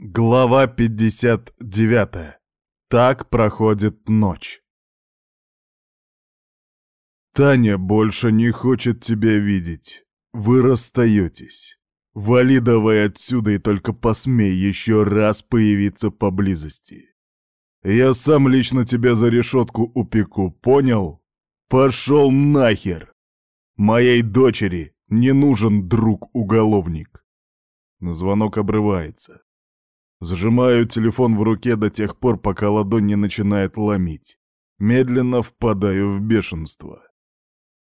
Глава 59. Так проходит ночь. Таня больше не хочет тебя видеть. Вы расстаетесь. Вали давай отсюда и только посмей еще раз появиться поблизости. Я сам лично тебя за решетку упеку, понял? Пошел нахер! Моей дочери не нужен друг-уголовник. Звонок обрывается. Сжимаю телефон в руке до тех пор, пока ладонь не начинает ломить. Медленно впадаю в бешенство.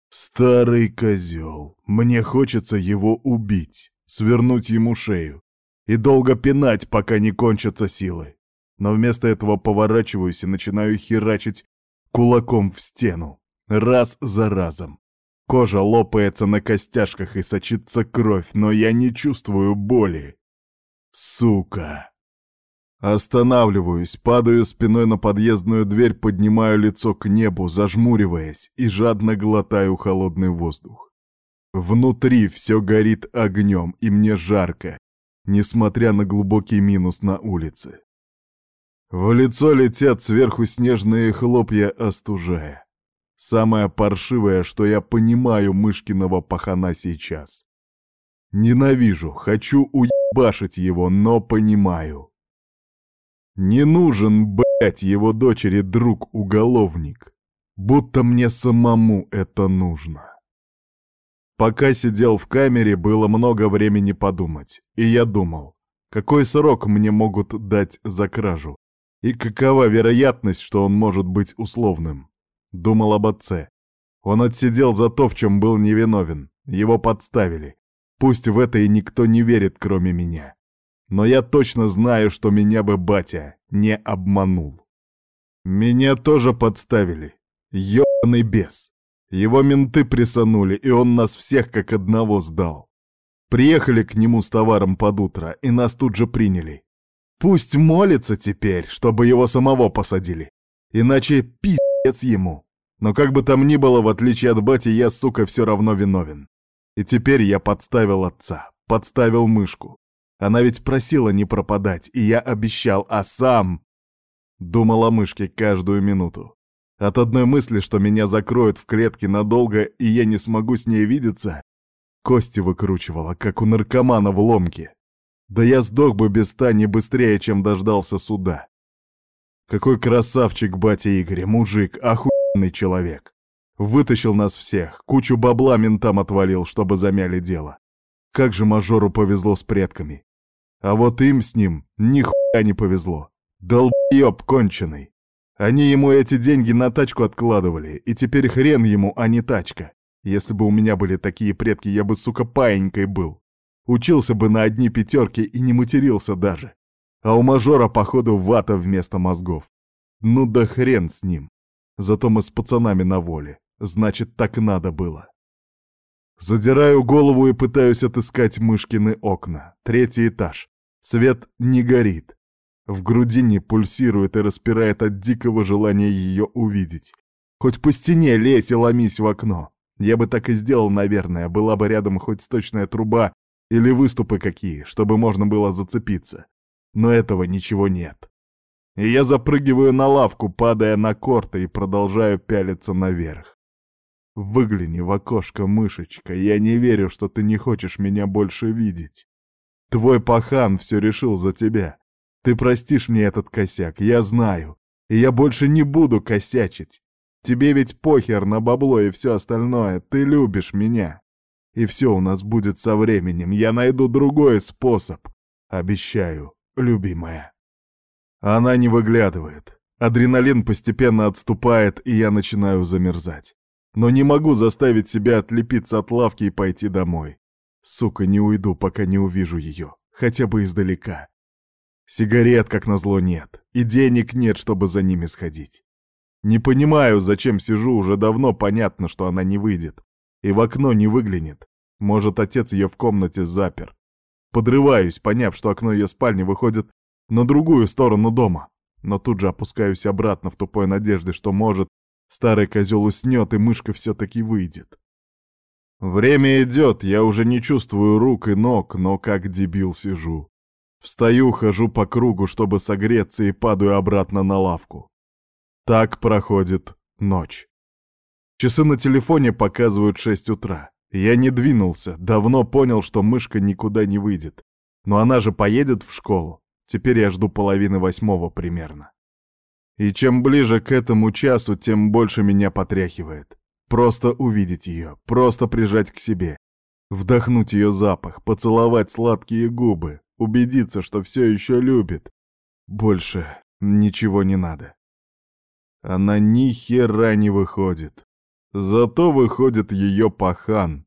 Старый козел. Мне хочется его убить, свернуть ему шею и долго пинать, пока не кончатся силы. Но вместо этого поворачиваюсь и начинаю херачить кулаком в стену, раз за разом. Кожа лопается на костяшках и сочится кровь, но я не чувствую боли. Сука! Останавливаюсь, падаю спиной на подъездную дверь, поднимаю лицо к небу, зажмуриваясь, и жадно глотаю холодный воздух. Внутри все горит огнем, и мне жарко, несмотря на глубокий минус на улице. В лицо летят сверху снежные хлопья, остужая. Самое паршивое, что я понимаю Мышкиного пахана сейчас. Ненавижу, хочу уебашить его, но понимаю. Не нужен, блять, его дочери друг-уголовник. Будто мне самому это нужно. Пока сидел в камере, было много времени подумать. И я думал, какой срок мне могут дать за кражу? И какова вероятность, что он может быть условным? Думал об отце. Он отсидел за то, в чем был невиновен. Его подставили. Пусть в это и никто не верит, кроме меня. Но я точно знаю, что меня бы батя не обманул. Меня тоже подставили. Ёбаный бес. Его менты присанули, и он нас всех как одного сдал. Приехали к нему с товаром под утро, и нас тут же приняли. Пусть молится теперь, чтобы его самого посадили. Иначе пиздец ему. Но как бы там ни было, в отличие от бати, я, сука, все равно виновен. И теперь я подставил отца, подставил мышку. Она ведь просила не пропадать, и я обещал, а сам... Думал о мышке каждую минуту. От одной мысли, что меня закроют в клетке надолго, и я не смогу с ней видеться, кости выкручивала, как у наркомана в ломке. Да я сдох бы без Тани быстрее, чем дождался суда. Какой красавчик батя Игорь, мужик, охуенный человек. Вытащил нас всех, кучу бабла ментам отвалил, чтобы замяли дело. Как же мажору повезло с предками. А вот им с ним нихуя не повезло. Долбоёб конченый. Они ему эти деньги на тачку откладывали, и теперь хрен ему, а не тачка. Если бы у меня были такие предки, я бы, сука, паенькой был. Учился бы на одни пятерки и не матерился даже. А у мажора, походу, вата вместо мозгов. Ну да хрен с ним. Зато мы с пацанами на воле. Значит, так надо было. Задираю голову и пытаюсь отыскать мышкины окна. Третий этаж. Свет не горит. В грудине пульсирует и распирает от дикого желания ее увидеть. Хоть по стене лезь и ломись в окно. Я бы так и сделал, наверное, была бы рядом хоть сточная труба или выступы какие, чтобы можно было зацепиться. Но этого ничего нет. И я запрыгиваю на лавку, падая на корты и продолжаю пялиться наверх. Выгляни в окошко, мышечка, я не верю, что ты не хочешь меня больше видеть. Твой пахан все решил за тебя. Ты простишь мне этот косяк, я знаю. И я больше не буду косячить. Тебе ведь похер на бабло и все остальное, ты любишь меня. И все у нас будет со временем, я найду другой способ. Обещаю, любимая. Она не выглядывает. Адреналин постепенно отступает, и я начинаю замерзать но не могу заставить себя отлепиться от лавки и пойти домой. Сука, не уйду, пока не увижу ее, хотя бы издалека. Сигарет, как назло, нет, и денег нет, чтобы за ними сходить. Не понимаю, зачем сижу, уже давно понятно, что она не выйдет. И в окно не выглянет. Может, отец ее в комнате запер. Подрываюсь, поняв, что окно ее спальни выходит на другую сторону дома. Но тут же опускаюсь обратно в тупой надежде, что, может, Старый козел уснет, и мышка все-таки выйдет. Время идет, я уже не чувствую рук и ног, но как дебил сижу. Встаю, хожу по кругу, чтобы согреться, и падаю обратно на лавку. Так проходит ночь. Часы на телефоне показывают 6 утра. Я не двинулся, давно понял, что мышка никуда не выйдет. Но она же поедет в школу. Теперь я жду половины восьмого примерно. И чем ближе к этому часу, тем больше меня потряхивает. Просто увидеть ее, просто прижать к себе. Вдохнуть ее запах, поцеловать сладкие губы, убедиться, что все еще любит. Больше ничего не надо. Она ни хера не выходит. Зато выходит ее пахан.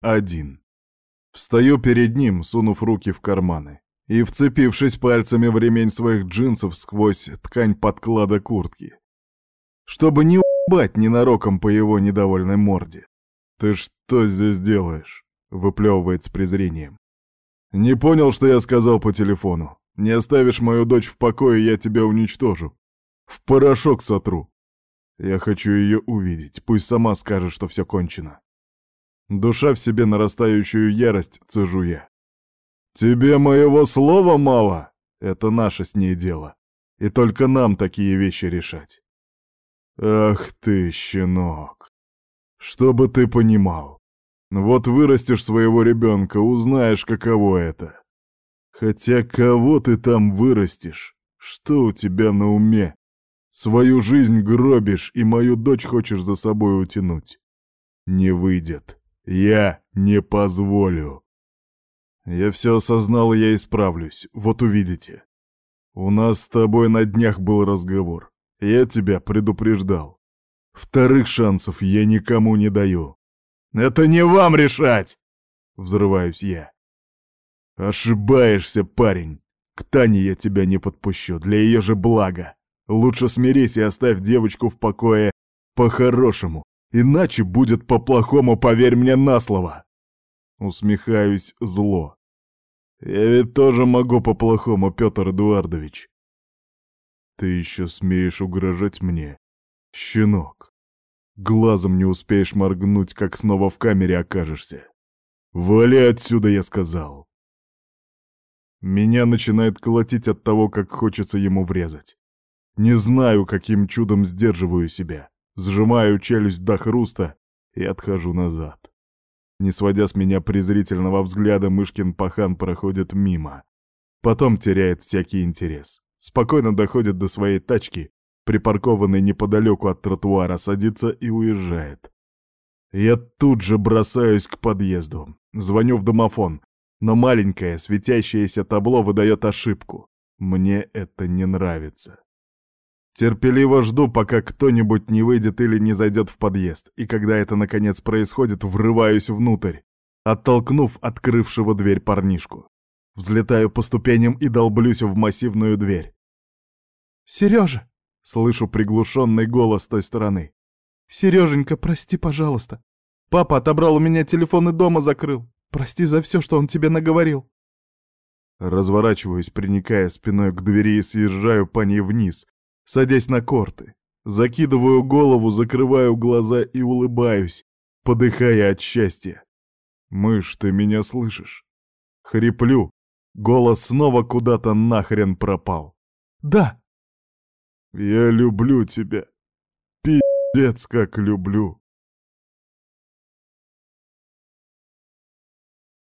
Один. Встаю перед ним, сунув руки в карманы и вцепившись пальцами в ремень своих джинсов сквозь ткань подклада куртки. Чтобы не уебать ненароком по его недовольной морде. «Ты что здесь делаешь?» — выплевывает с презрением. «Не понял, что я сказал по телефону. Не оставишь мою дочь в покое, я тебя уничтожу. В порошок сотру. Я хочу ее увидеть, пусть сама скажет, что все кончено». Душа в себе нарастающую ярость цежу я. «Тебе моего слова мало? Это наше с ней дело. И только нам такие вещи решать». «Ах ты, щенок! Чтобы ты понимал. Вот вырастешь своего ребенка, узнаешь, каково это. Хотя кого ты там вырастешь? Что у тебя на уме? Свою жизнь гробишь и мою дочь хочешь за собой утянуть. Не выйдет. Я не позволю. Я все осознал, и я исправлюсь. Вот увидите. У нас с тобой на днях был разговор. Я тебя предупреждал. Вторых шансов я никому не даю. Это не вам решать! Взрываюсь я. Ошибаешься, парень. К Тане я тебя не подпущу, для ее же блага. Лучше смирись и оставь девочку в покое по-хорошему, иначе будет по-плохому, поверь мне на слово. Усмехаюсь зло. Я ведь тоже могу по-плохому, Петр Эдуардович. Ты еще смеешь угрожать мне, щенок. Глазом не успеешь моргнуть, как снова в камере окажешься. Вали отсюда, я сказал. Меня начинает колотить от того, как хочется ему врезать. Не знаю, каким чудом сдерживаю себя. Сжимаю челюсть до хруста и отхожу назад. Не сводя с меня презрительного взгляда, Мышкин пахан проходит мимо. Потом теряет всякий интерес. Спокойно доходит до своей тачки, припаркованной неподалеку от тротуара, садится и уезжает. Я тут же бросаюсь к подъезду. Звоню в домофон, но маленькое светящееся табло выдает ошибку. Мне это не нравится. Терпеливо жду, пока кто-нибудь не выйдет или не зайдет в подъезд, и когда это наконец происходит, врываюсь внутрь, оттолкнув открывшего дверь парнишку. Взлетаю по ступеням и долблюсь в массивную дверь. «Сережа!» — слышу приглушенный голос с той стороны. «Сереженька, прости, пожалуйста. Папа отобрал у меня телефон и дома закрыл. Прости за все, что он тебе наговорил». Разворачиваюсь, приникая спиной к двери и съезжаю по ней вниз, садясь на корты. Закидываю голову, закрываю глаза и улыбаюсь, подыхая от счастья. «Мышь, ты меня слышишь?» Хриплю. Голос снова куда-то нахрен пропал. «Да!» «Я люблю тебя. Пиздец, как люблю!»